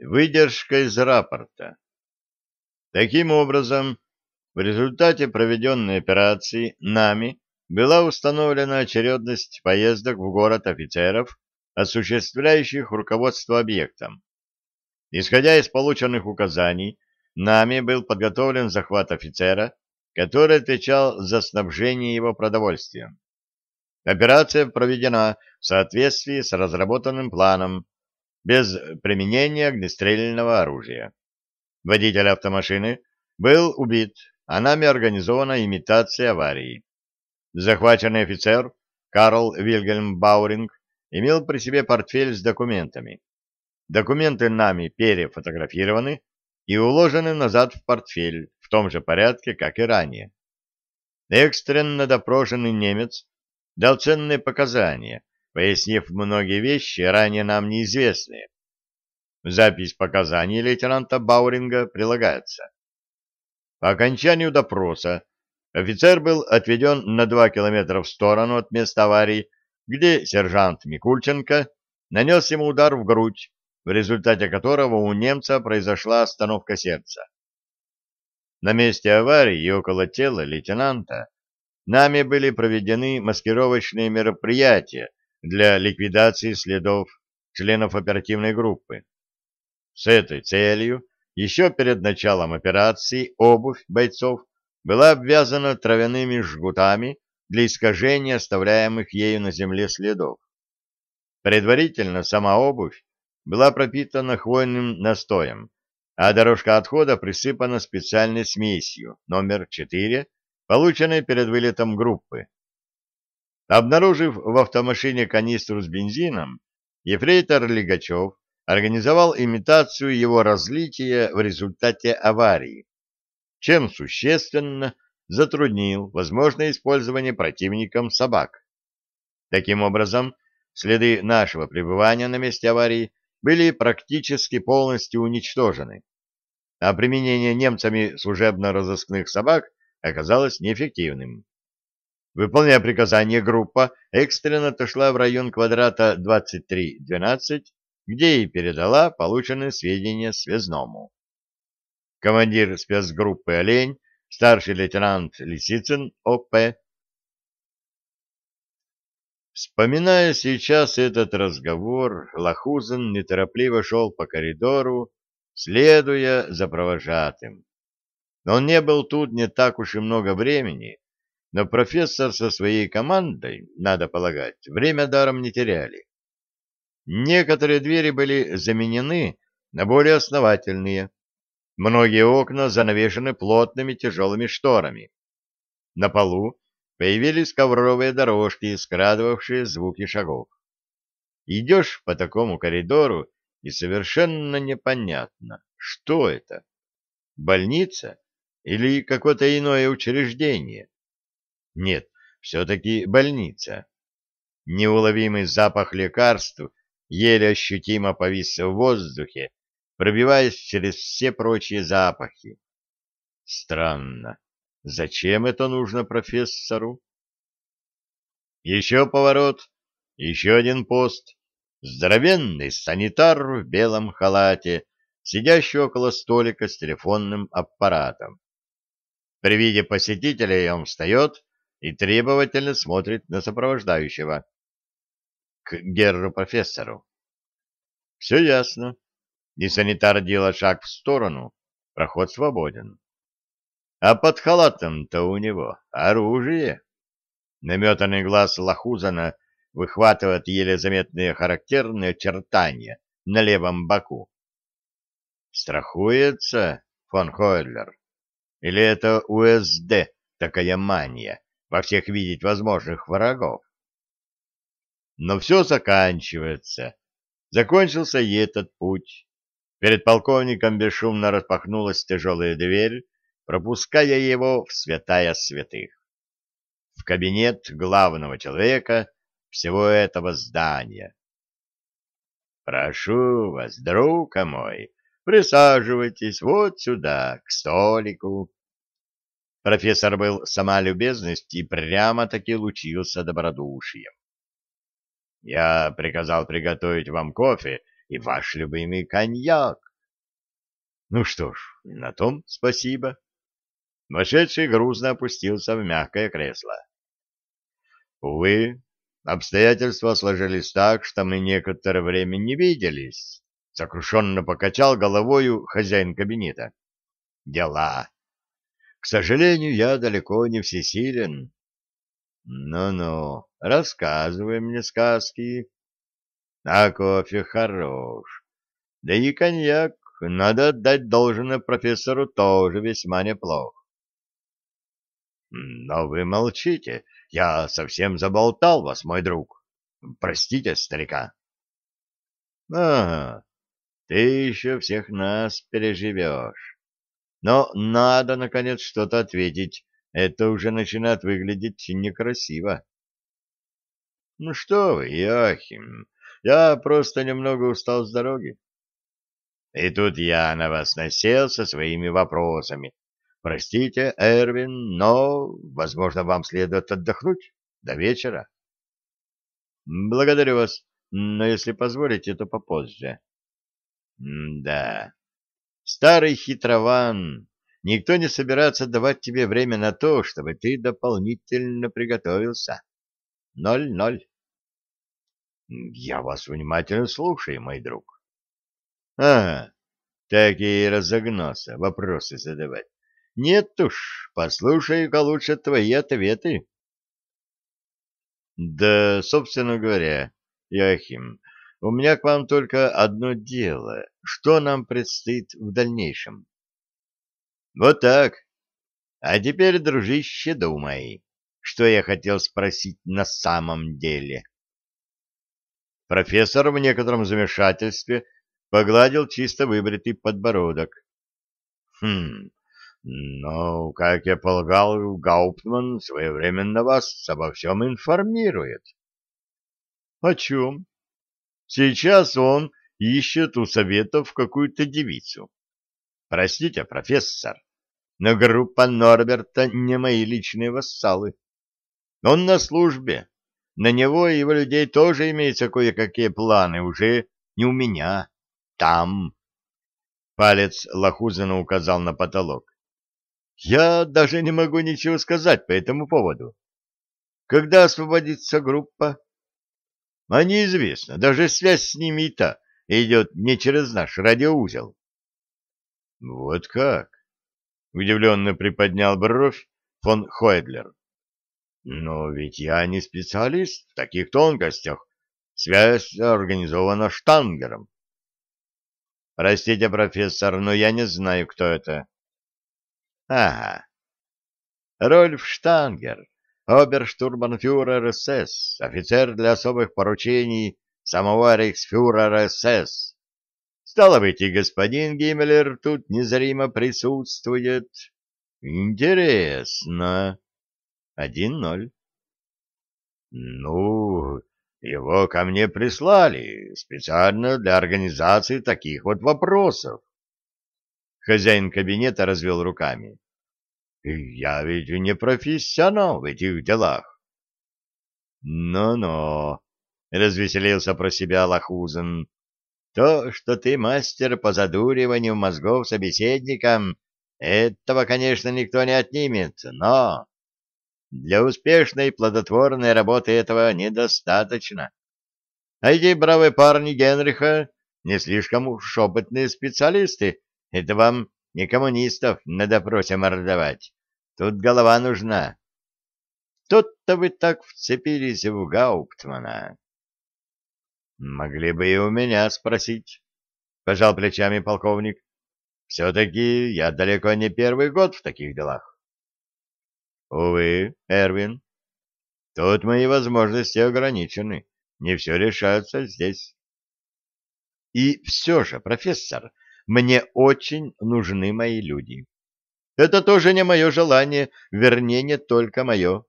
Выдержка из рапорта. Таким образом, в результате проведенной операции нами была установлена очередность поездок в город офицеров, осуществляющих руководство объектом. Исходя из полученных указаний, нами был подготовлен захват офицера, который отвечал за снабжение его продовольствием. Операция проведена в соответствии с разработанным планом, без применения огнестрельного оружия. Водитель автомашины был убит, а нами организована имитация аварии. Захваченный офицер Карл Вильгельм Бауринг имел при себе портфель с документами. Документы нами перефотографированы и уложены назад в портфель в том же порядке, как и ранее. Экстренно допрошенный немец дал ценные показания, пояснив многие вещи, ранее нам неизвестные. Запись показаний лейтенанта Бауринга прилагается. По окончанию допроса офицер был отведен на два километра в сторону от места аварии, где сержант Микульченко нанес ему удар в грудь, в результате которого у немца произошла остановка сердца. На месте аварии и около тела лейтенанта нами были проведены маскировочные мероприятия для ликвидации следов членов оперативной группы. С этой целью еще перед началом операции обувь бойцов была обвязана травяными жгутами для искажения оставляемых ею на земле следов. Предварительно сама обувь была пропитана хвойным настоем, а дорожка отхода присыпана специальной смесью номер 4 полученной перед вылетом группы. Обнаружив в автомашине канистру с бензином, ефрейтор Лигачев организовал имитацию его разлития в результате аварии, чем существенно затруднил возможное использование противником собак. Таким образом, следы нашего пребывания на месте аварии были практически полностью уничтожены, а применение немцами служебно-розыскных собак оказалось неэффективным. Выполняя приказание, группа экстренно отошла в район квадрата 2312, где и передала полученные сведения связному. Командир спецгруппы «Олень», старший лейтенант Лисицын О.П. Вспоминая сейчас этот разговор, Лохузин неторопливо шел по коридору, следуя за провожатым. Он не был тут не так уж и много времени, но профессор со своей командой, надо полагать, время даром не теряли. Некоторые двери были заменены на более основательные. Многие окна занавешены плотными тяжелыми шторами. На полу появились ковровые дорожки, скрадывавшие звуки шагов. Идешь по такому коридору, и совершенно непонятно, что это. Больница? или какое-то иное учреждение. Нет, все-таки больница. Неуловимый запах лекарств еле ощутимо повис в воздухе, пробиваясь через все прочие запахи. Странно. Зачем это нужно профессору? Еще поворот, еще один пост. Здоровенный санитар в белом халате, сидящий около столика с телефонным аппаратом. При виде посетителей он встает и требовательно смотрит на сопровождающего. К герру-профессору. Все ясно. И санитар делает шаг в сторону. Проход свободен. А под халатом-то у него оружие. Наметанный глаз Лохузана выхватывает еле заметные характерные очертания на левом боку. Страхуется фон Хойлер. Или это УСД такая мания во всех видеть возможных врагов? Но все заканчивается. Закончился и этот путь. Перед полковником бесшумно распахнулась тяжелая дверь, пропуская его в святая святых. В кабинет главного человека всего этого здания. «Прошу вас, друг мой, Присаживайтесь вот сюда, к столику. Профессор был сама любезность и прямо-таки лучился добродушием. Я приказал приготовить вам кофе и ваш любимый коньяк. Ну что ж, на том спасибо. Вошедший грузно опустился в мягкое кресло. Увы, обстоятельства сложились так, что мы некоторое время не виделись. Сокрушенно покачал головою хозяин кабинета. Дела. К сожалению, я далеко не всесилен. Ну-ну, рассказывай мне сказки. А кофе хорош. Да и коньяк, надо отдать должное профессору, тоже весьма неплох. Но вы молчите. Я совсем заболтал вас, мой друг. Простите, старика. Ага, ты еще всех нас переживешь. Но надо, наконец, что-то ответить. Это уже начинает выглядеть некрасиво. Ну что вы, Яхим, я просто немного устал с дороги. И тут я на вас насел со своими вопросами. Простите, Эрвин, но, возможно, вам следует отдохнуть до вечера. Благодарю вас, но если позволите, то попозже. да, старый хитрован, никто не собирается давать тебе время на то, чтобы ты дополнительно приготовился. Ноль-ноль. Я вас внимательно слушаю, мой друг. А, так и разогнался вопросы задавать. Нет уж, послушай-ка лучше твои ответы. Да, собственно говоря, Яхим, у меня к вам только одно дело. Что нам предстоит в дальнейшем? Вот так. А теперь, дружище, думай, что я хотел спросить на самом деле. Профессор в некотором замешательстве погладил чисто выбритый подбородок. Хм, но, как я полагал, Гауптман своевременно вас обо всем информирует. О чем? Сейчас он ищет у советов какую-то девицу. Простите, профессор, но группа Норберта не мои личные вассалы. Он на службе. На него и его людей тоже имеются кое-какие планы, уже не у меня, там. Палец Лохузина указал на потолок. Я даже не могу ничего сказать по этому поводу. Когда освободится группа? А неизвестно, даже связь с ними и та идет не через наш радиоузел. Вот как? Удивленно приподнял бровь фон Хойдлер. Но ведь я не специалист в таких тонкостях. Связь организована штангером. Простите, профессор, но я не знаю, кто это. Ага. Рольф Штангер, оберштурманфюрер СС, офицер для особых поручений самого рейхсфюрера СС. Стало быть, и господин Гиммлер тут незримо присутствует. Интересно. Один ноль. Ну, его ко мне прислали специально для организации таких вот вопросов. Хозяин кабинета развел руками. «Я ведь не профессионал в этих делах». «Ну-ну», — развеселился про себя Лохузен. «То, что ты мастер по задуриванию мозгов собеседникам, этого, конечно, никто не отнимет, но для успешной плодотворной работы этого недостаточно. А эти бравые парни Генриха не слишком уж опытные специалисты, это вам не коммунистов на допросе мордовать. Тут голова нужна. Тут-то вы так вцепились в Гауптмана. Могли бы и у меня спросить, — пожал плечами полковник. Все-таки я далеко не первый год в таких делах. Увы, Эрвин, тут мои возможности ограничены. Не все решается здесь. И все же, профессор, мне очень нужны мои люди. Это тоже не мое желание, вернее, не только мое.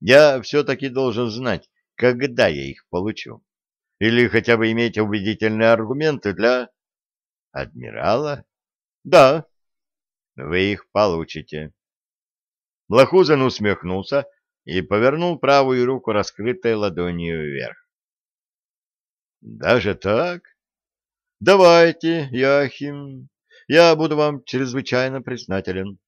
Я все-таки должен знать, когда я их получу. Или хотя бы иметь убедительные аргументы для... Адмирала? Да, вы их получите. Блохузен усмехнулся и повернул правую руку раскрытой ладонью вверх. Даже так? Давайте, Яхим, Я буду вам чрезвычайно признателен.